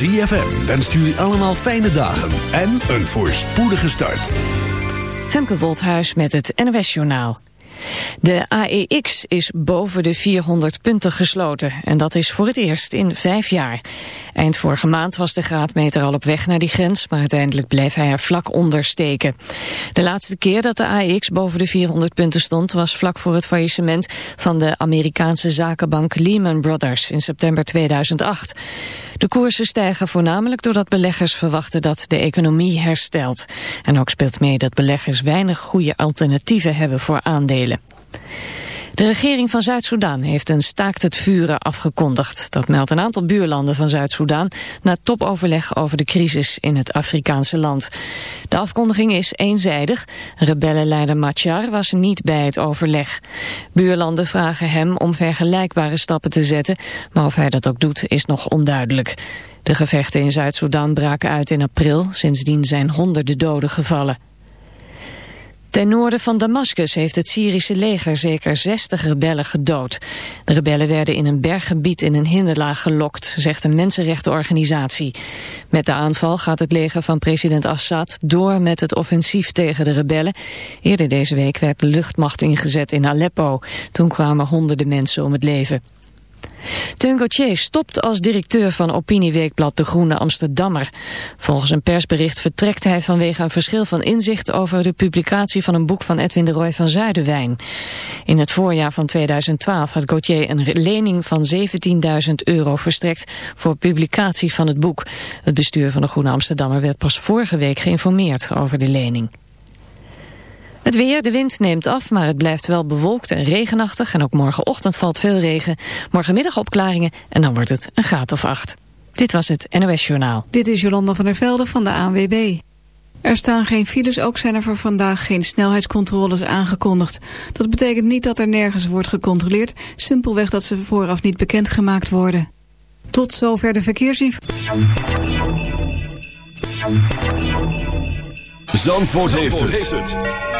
ZFM wenst jullie allemaal fijne dagen en een voorspoedige start. Femke Wolthuis met het NOS Journaal. De AEX is boven de 400 punten gesloten en dat is voor het eerst in vijf jaar. Eind vorige maand was de graadmeter al op weg naar die grens, maar uiteindelijk bleef hij er vlak onder steken. De laatste keer dat de AEX boven de 400 punten stond was vlak voor het faillissement van de Amerikaanse zakenbank Lehman Brothers in september 2008. De koersen stijgen voornamelijk doordat beleggers verwachten dat de economie herstelt. En ook speelt mee dat beleggers weinig goede alternatieven hebben voor aandelen. De regering van Zuid-Soedan heeft een staakt het vuren afgekondigd. Dat meldt een aantal buurlanden van Zuid-Soedan na topoverleg over de crisis in het Afrikaanse land. De afkondiging is eenzijdig. Rebellenleider Machar was niet bij het overleg. Buurlanden vragen hem om vergelijkbare stappen te zetten, maar of hij dat ook doet is nog onduidelijk. De gevechten in Zuid-Soedan braken uit in april, sindsdien zijn honderden doden gevallen. Ten noorden van Damascus heeft het Syrische leger zeker 60 rebellen gedood. De rebellen werden in een berggebied in een hinderlaag gelokt, zegt een mensenrechtenorganisatie. Met de aanval gaat het leger van president Assad door met het offensief tegen de rebellen. Eerder deze week werd de luchtmacht ingezet in Aleppo. Toen kwamen honderden mensen om het leven. Teun Gauthier stopt als directeur van opinieweekblad De Groene Amsterdammer. Volgens een persbericht vertrekt hij vanwege een verschil van inzicht over de publicatie van een boek van Edwin de Roy van Zuidenwijn. In het voorjaar van 2012 had Gauthier een lening van 17.000 euro verstrekt voor publicatie van het boek. Het bestuur van De Groene Amsterdammer werd pas vorige week geïnformeerd over de lening. Het weer, de wind neemt af, maar het blijft wel bewolkt en regenachtig. En ook morgenochtend valt veel regen. Morgenmiddag opklaringen en dan wordt het een graad of acht. Dit was het NOS Journaal. Dit is Jolanda van der Velde van de ANWB. Er staan geen files, ook zijn er voor vandaag geen snelheidscontroles aangekondigd. Dat betekent niet dat er nergens wordt gecontroleerd, simpelweg dat ze vooraf niet bekendgemaakt worden. Tot zover de verkeersinformatie. Zandvoort, heeft, het.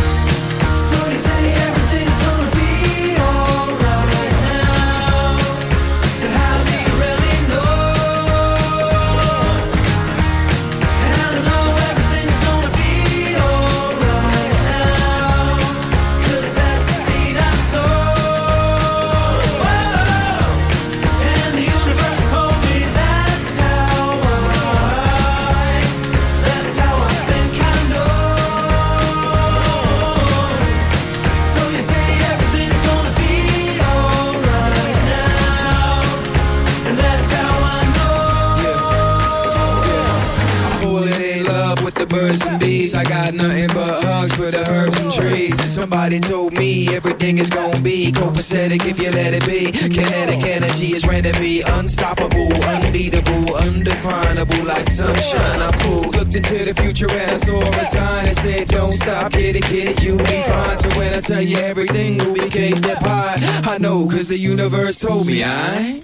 Somebody told me everything is gonna be copacetic if you let it be. Kinetic energy is ready to be unstoppable, unbeatable, undefinable, like sunshine. I cool. Looked into the future and I saw a sign that said, Don't stop, get it, get it, you'll be fine. So when I tell you everything, we came that pie, I know, cause the universe told me I.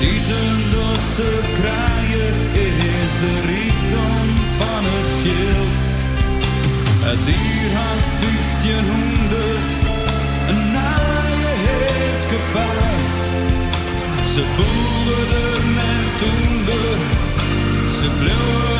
eten losse kraaien is de rijkdom van het veld. Het uur haast 1500, een naaie heerskepaar. Ze boeren met toen ze bleven.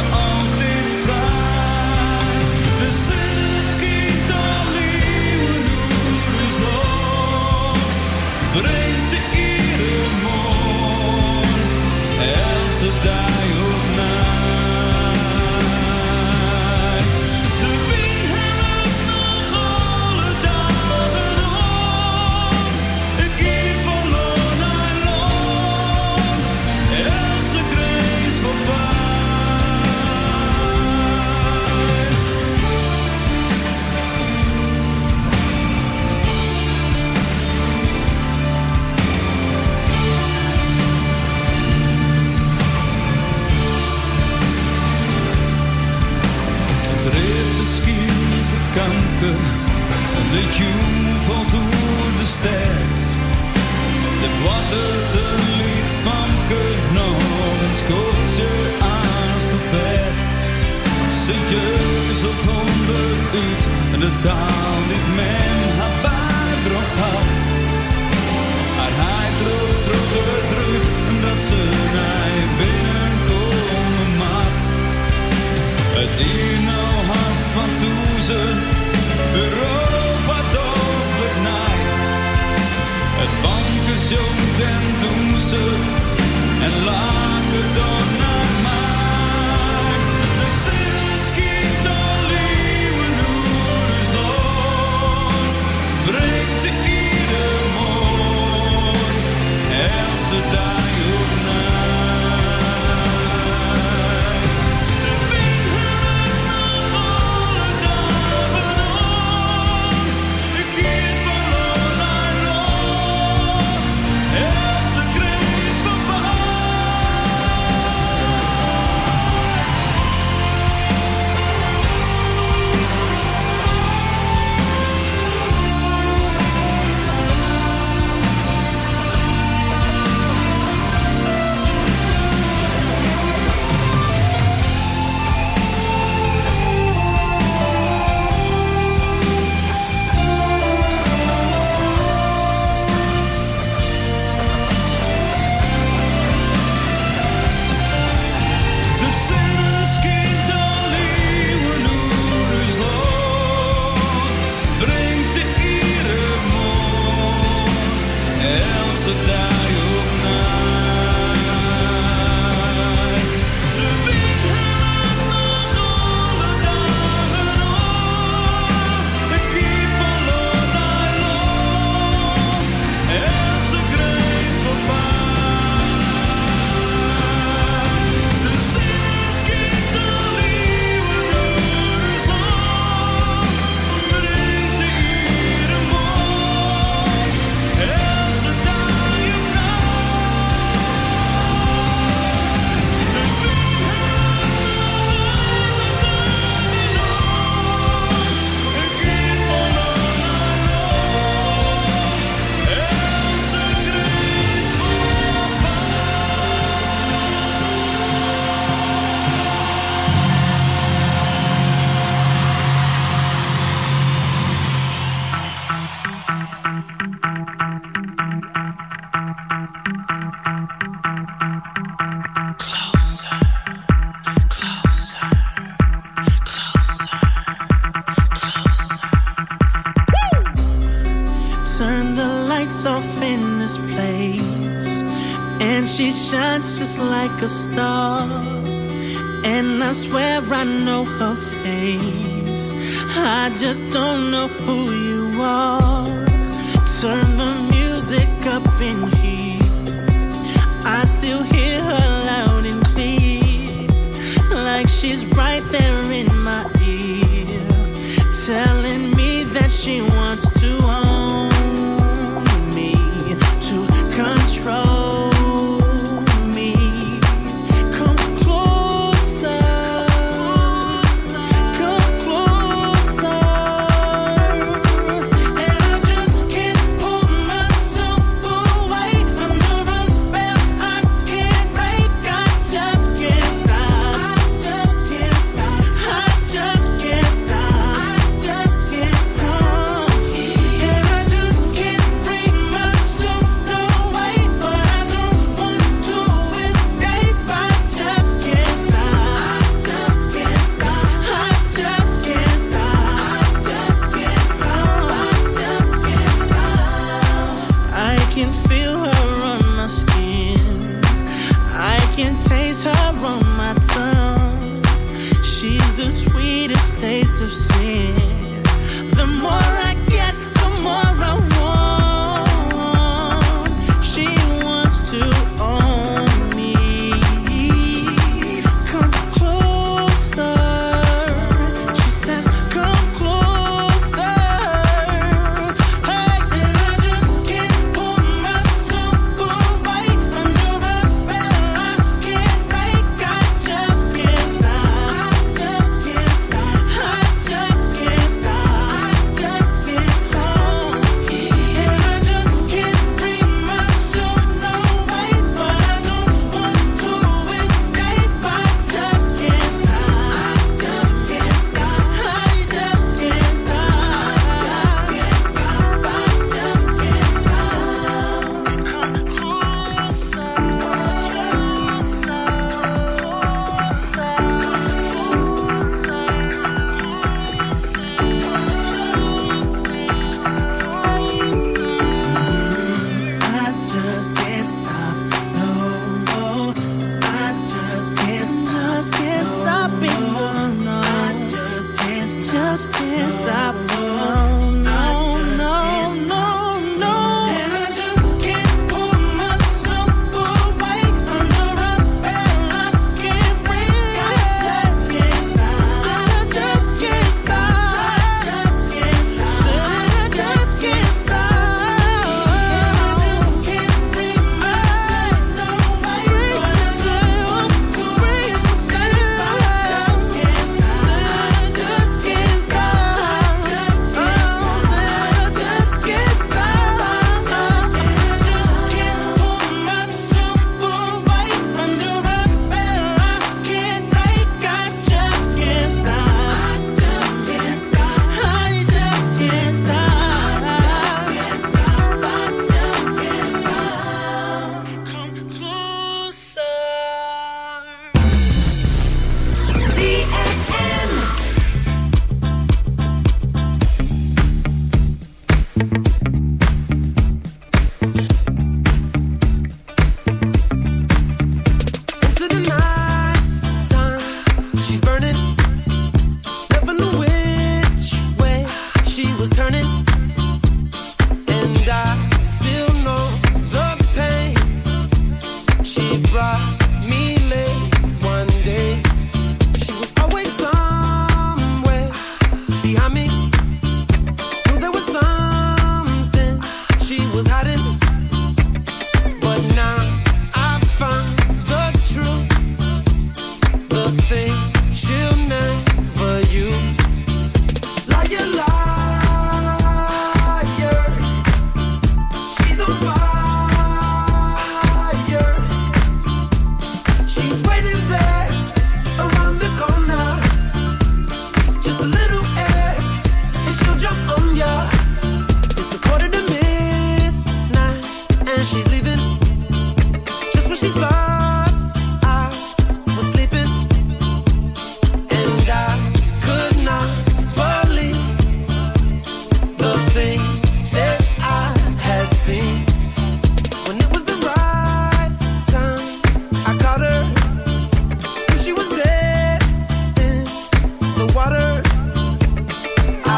Like a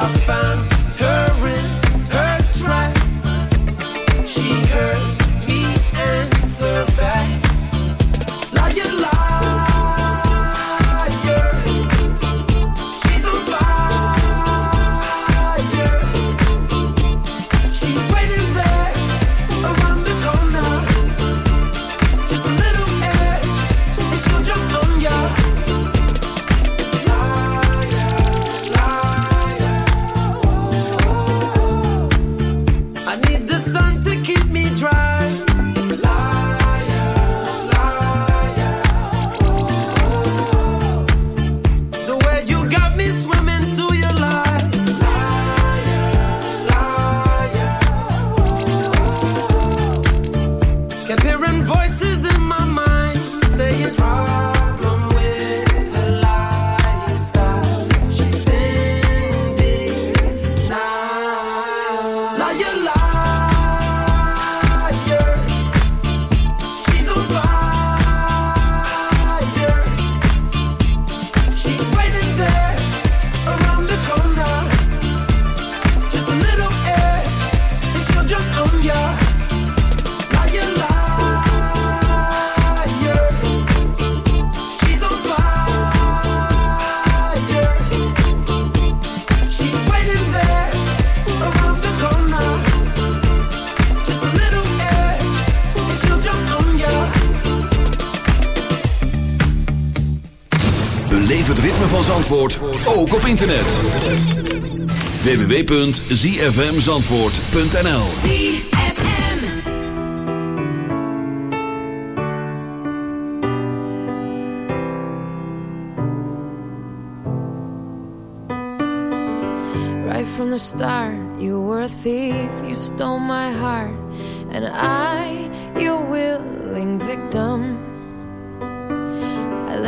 I'll Ook op internet. www.zfmzandvoort.nl Right from the start, you were a thief. You stole my heart. And I, your willing victim.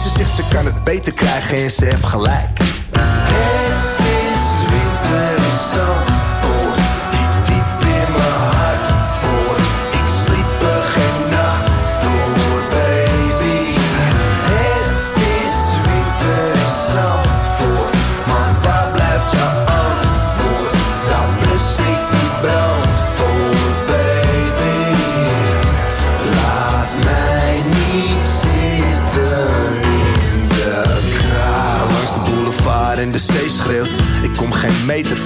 Ze zegt ze kan het beter krijgen en ze heeft gelijk.